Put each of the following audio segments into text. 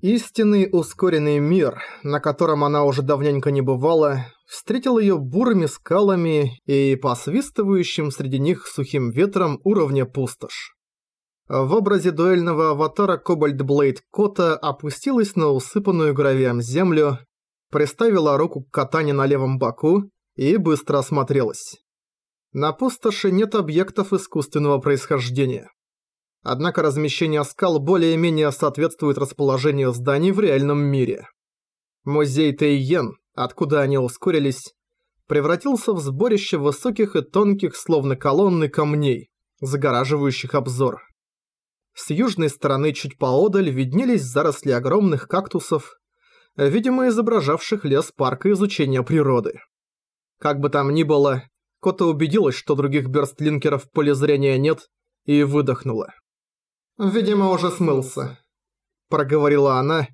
Истинный ускоренный мир, на котором она уже давненько не бывала, встретил ее бурыми скалами и посвистывающим среди них сухим ветром уровня пустошь. В образе дуэльного аватара Кобальт Блейд Кота опустилась на усыпанную гравием землю, приставила руку к катане на левом боку и быстро осмотрелась. На пустоши нет объектов искусственного происхождения. Однако размещение скал более-менее соответствует расположению зданий в реальном мире. Музей Тэйен, откуда они ускорились, превратился в сборище высоких и тонких, словно колонны камней, загораживающих обзор. С южной стороны чуть поодаль виднелись заросли огромных кактусов, видимо изображавших лес парка изучения природы. Как бы там ни было, Кота убедилась, что других бёрстлинкеров в поле зрения нет, и выдохнула. «Видимо, уже смылся», – проговорила она,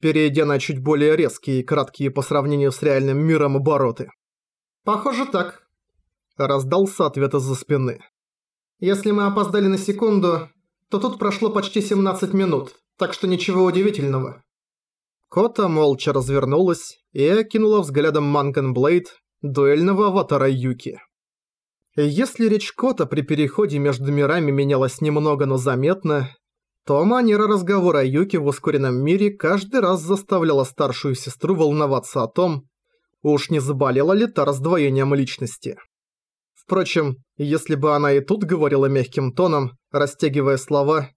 перейдя на чуть более резкие и краткие по сравнению с реальным миром обороты. «Похоже так», – раздался ответ из-за спины. «Если мы опоздали на секунду, то тут прошло почти 17 минут, так что ничего удивительного». Кота молча развернулась и окинула взглядом Манкан Блейд, дуэльного аватара Юки. Если речь Кота при переходе между мирами менялась немного, но заметно, то манера разговора Юки в ускоренном мире каждый раз заставляла старшую сестру волноваться о том, уж не заболела ли та раздвоением личности. Впрочем, если бы она и тут говорила мягким тоном, растягивая слова,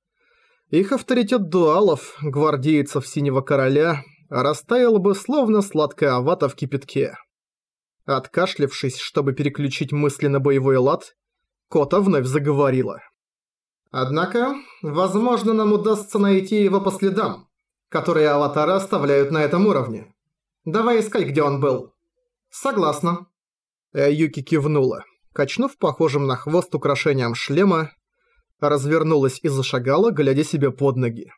их авторитет дуалов, гвардейцев Синего Короля, растаял бы словно сладкая вата в кипятке. Откашлившись, чтобы переключить мысли на боевой лад, Кота вновь заговорила. «Однако, возможно, нам удастся найти его по следам, которые аватары оставляют на этом уровне. Давай искать, где он был». «Согласна». Юки кивнула, качнув похожим на хвост украшением шлема, развернулась и зашагала, глядя себе под ноги.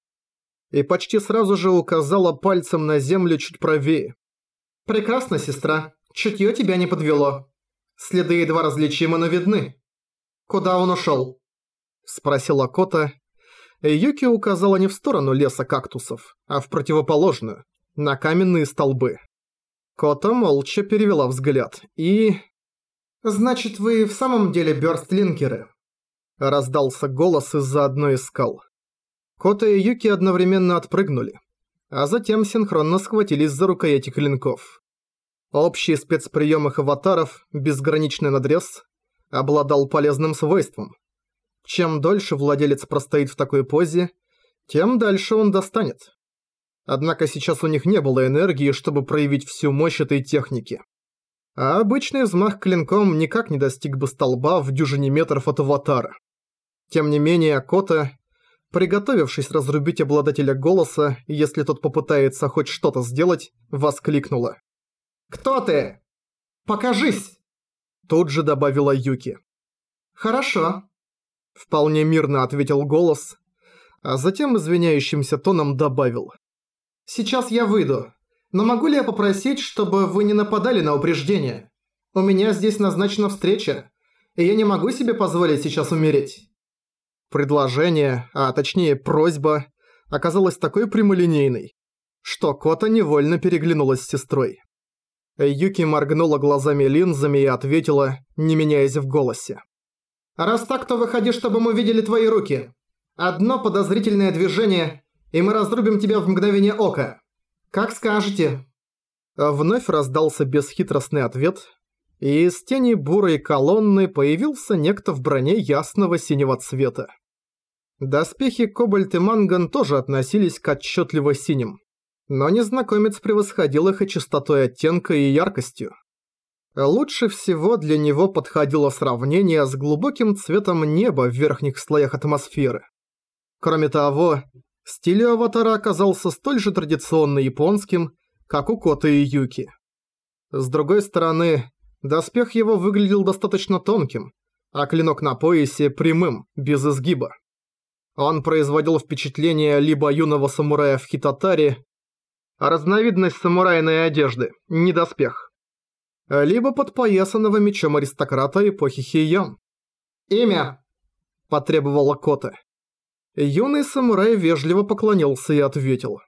И почти сразу же указала пальцем на землю чуть правее. «Прекрасно, сестра. Чутье тебя не подвело. Следы едва различимы, но видны. Куда он ушел? Спросила Кота. Юки указала не в сторону леса кактусов, а в противоположную, на каменные столбы. Кота молча перевела взгляд и... «Значит, вы в самом деле бёрстлинкеры?» Раздался голос из-за одной из скал. Кота и Юки одновременно отпрыгнули, а затем синхронно схватились за рукояти клинков. Общий спецприем их аватаров, безграничный надрез, обладал полезным свойством. Чем дольше владелец простоит в такой позе, тем дальше он достанет. Однако сейчас у них не было энергии, чтобы проявить всю мощь этой техники. А обычный взмах клинком никак не достиг бы столба в дюжине метров от аватара. Тем не менее, Кота, приготовившись разрубить обладателя голоса, если тот попытается хоть что-то сделать, воскликнула. «Кто ты? Покажись!» Тут же добавила Юки. «Хорошо», – вполне мирно ответил голос, а затем извиняющимся тоном добавил. «Сейчас я выйду, но могу ли я попросить, чтобы вы не нападали на упреждение? У меня здесь назначена встреча, и я не могу себе позволить сейчас умереть». Предложение, а точнее просьба, оказалась такой прямолинейной, что Кота невольно переглянулась с сестрой. Юки моргнула глазами линзами и ответила, не меняясь в голосе. «Раз так, то выходи, чтобы мы видели твои руки. Одно подозрительное движение, и мы разрубим тебя в мгновение ока. Как скажете». Вновь раздался бесхитростный ответ, и из тени бурой колонны появился некто в броне ясного синего цвета. Доспехи Кобальт и Манган тоже относились к отчетливо синим но незнакомец превосходил их и чистотой оттенка и яркостью. Лучше всего для него подходило сравнение с глубоким цветом неба в верхних слоях атмосферы. Кроме того, стиль аватара оказался столь же традиционно японским, как у Кота и Юки. С другой стороны, доспех его выглядел достаточно тонким, а клинок на поясе прямым, без изгиба. Он производил впечатление либо юного самурая в хитатаре, разновидность самурайной одежды, не доспех. Либо подпоясанного мечом аристократа эпохи Хейян. «Имя!» – потребовала Кота. Юный самурай вежливо поклонился и ответил.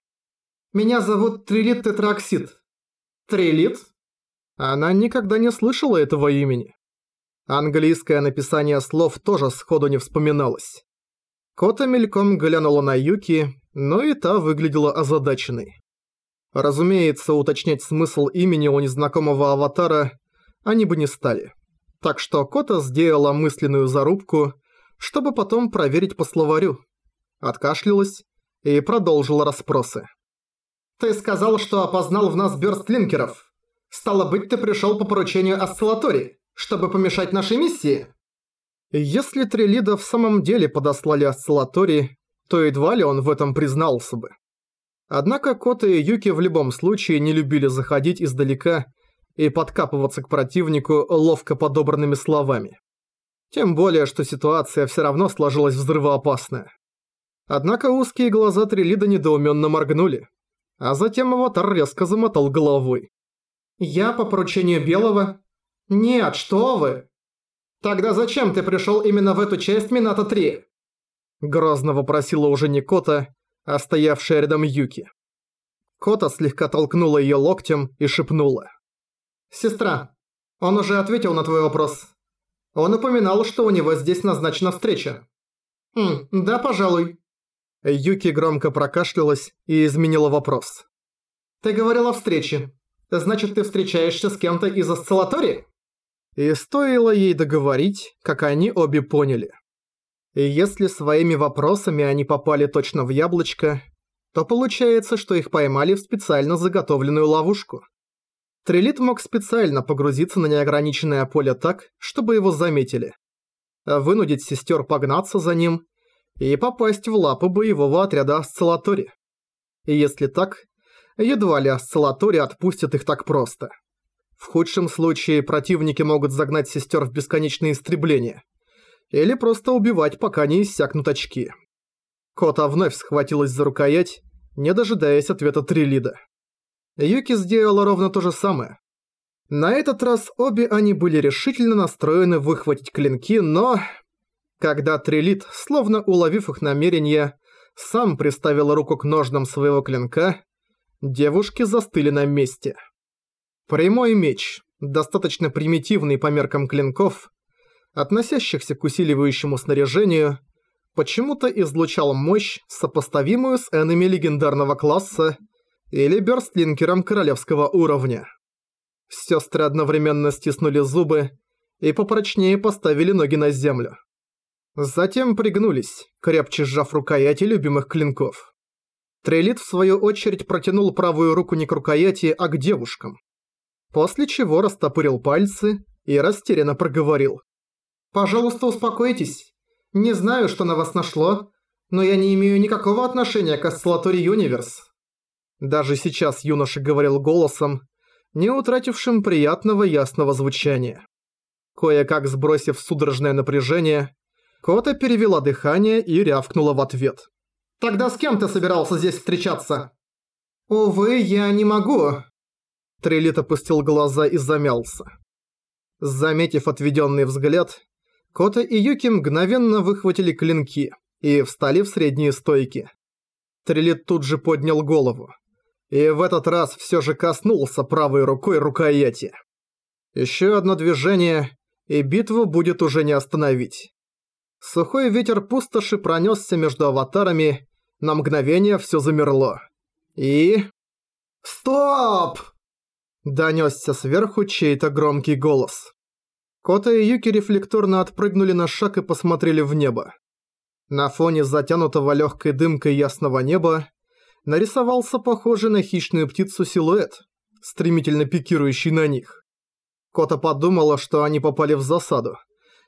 Меня зовут Трилит Тетраксид». «Трилит?» Она никогда не слышала этого имени. Английское написание слов тоже сходу не вспоминалось. Кота мельком глянула на Юки, но и та выглядела озадаченной. Разумеется, уточнять смысл имени у незнакомого аватара они бы не стали. Так что Кота сделала мысленную зарубку, чтобы потом проверить по словарю. Откашлялась и продолжила расспросы. «Ты сказал, что опознал в нас бёрстлинкеров. Стало быть, ты пришёл по поручению Осциллатори, чтобы помешать нашей миссии?» Если Трилида в самом деле подослали Осциллатори, то едва ли он в этом признался бы. Однако Кота и Юки в любом случае не любили заходить издалека и подкапываться к противнику ловко подобранными словами. Тем более, что ситуация все равно сложилась взрывоопасная. Однако узкие глаза Трилида недоуменно моргнули, а затем аватар резко замотал головой. «Я по поручению Белого?» «Нет, что вы!» «Тогда зачем ты пришел именно в эту часть Минато-3?» Грозно вопросила уже не Кота, а стоявшая рядом Юки. Кота слегка толкнула ее локтем и шепнула. «Сестра, он уже ответил на твой вопрос. Он упоминал, что у него здесь назначена встреча». «Хм, да, пожалуй». Юки громко прокашлялась и изменила вопрос. «Ты говорил о встрече. Значит, ты встречаешься с кем-то из осциллатории?» И стоило ей договорить, как они обе поняли. И если своими вопросами они попали точно в яблочко, то получается, что их поймали в специально заготовленную ловушку. Трилит мог специально погрузиться на неограниченное поле так, чтобы его заметили. Вынудить сестер погнаться за ним и попасть в лапы боевого отряда Осциллатори. И если так, едва ли Осциллатори отпустят их так просто. В худшем случае противники могут загнать сестер в бесконечное истребление – или просто убивать, пока не иссякнут очки. Кота вновь схватилась за рукоять, не дожидаясь ответа Трилида. Юки сделала ровно то же самое. На этот раз обе они были решительно настроены выхватить клинки, но... Когда Трилит, словно уловив их намерение, сам приставил руку к ножнам своего клинка, девушки застыли на месте. Прямой меч, достаточно примитивный по меркам клинков, относящихся к усиливающему снаряжению, почему-то излучал мощь, сопоставимую с энами легендарного класса или бёрстлинкером королевского уровня. Сестры одновременно стиснули зубы и попрочнее поставили ноги на землю. Затем пригнулись, крепче сжав рукояти любимых клинков. Трейлит в свою очередь протянул правую руку не к рукояти, а к девушкам. После чего растопырил пальцы и растерянно проговорил. «Пожалуйста, успокойтесь. Не знаю, что на вас нашло, но я не имею никакого отношения к Осциллаторе Юниверс». Даже сейчас юноша говорил голосом, не утратившим приятного ясного звучания. Кое-как сбросив судорожное напряжение, Кота перевела дыхание и рявкнула в ответ. «Тогда с кем ты собирался здесь встречаться?» «Увы, я не могу». Трилит опустил глаза и замялся. Заметив отведенный взгляд, Кота и Юки мгновенно выхватили клинки и встали в средние стойки. Трилит тут же поднял голову. И в этот раз все же коснулся правой рукой рукояти. Еще одно движение, и битву будет уже не остановить. Сухой ветер пустоши пронесся между аватарами, на мгновение все замерло. И... «Стоп!» Донесся сверху чей-то громкий голос. Кота и Юки рефлекторно отпрыгнули на шаг и посмотрели в небо. На фоне затянутого легкой дымкой ясного неба нарисовался похожий на хищную птицу силуэт, стремительно пикирующий на них. Кота подумала, что они попали в засаду,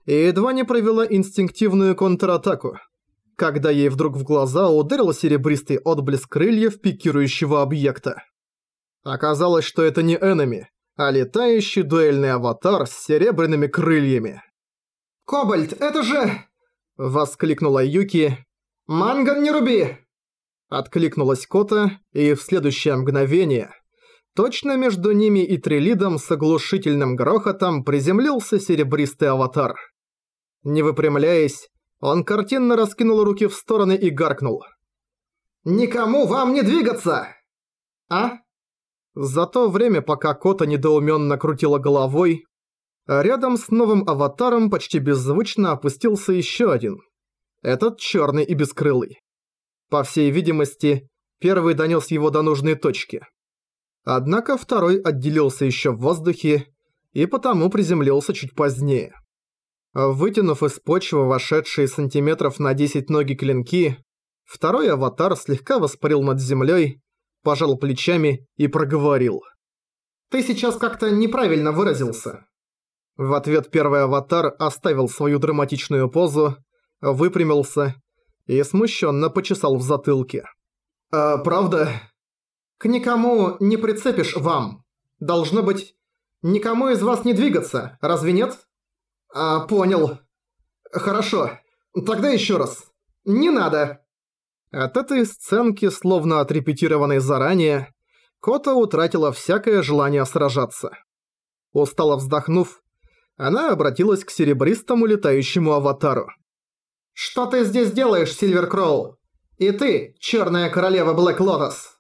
и едва не провела инстинктивную контратаку, когда ей вдруг в глаза ударил серебристый отблеск крыльев пикирующего объекта. Оказалось, что это не энеми, а летающий дуэльный аватар с серебряными крыльями. «Кобальт, это же...» – воскликнула Юки. «Манган не руби!» Откликнулась Кота, и в следующее мгновение, точно между ними и Трилидом с оглушительным грохотом приземлился серебристый аватар. Не выпрямляясь, он картинно раскинул руки в стороны и гаркнул. «Никому вам не двигаться!» А? За то время, пока Кота недоуменно крутила головой, рядом с новым аватаром почти беззвучно опустился еще один. Этот черный и бескрылый. По всей видимости, первый донес его до нужной точки. Однако второй отделился еще в воздухе и потому приземлился чуть позднее. Вытянув из почвы вошедшие сантиметров на 10 ноги клинки, второй аватар слегка воспарил над землей, пожал плечами и проговорил. «Ты сейчас как-то неправильно выразился». В ответ первый аватар оставил свою драматичную позу, выпрямился и смущенно почесал в затылке. «А, правда?» «К никому не прицепишь вам. Должно быть, никому из вас не двигаться, разве нет?» «А, понял. Хорошо. Тогда еще раз. Не надо». От этой сценки, словно отрепетированной заранее, Кота утратила всякое желание сражаться. Устало вздохнув, она обратилась к серебристому летающему аватару. «Что ты здесь делаешь, Сильвер Кроу? И ты, черная королева Блэк Лотос?»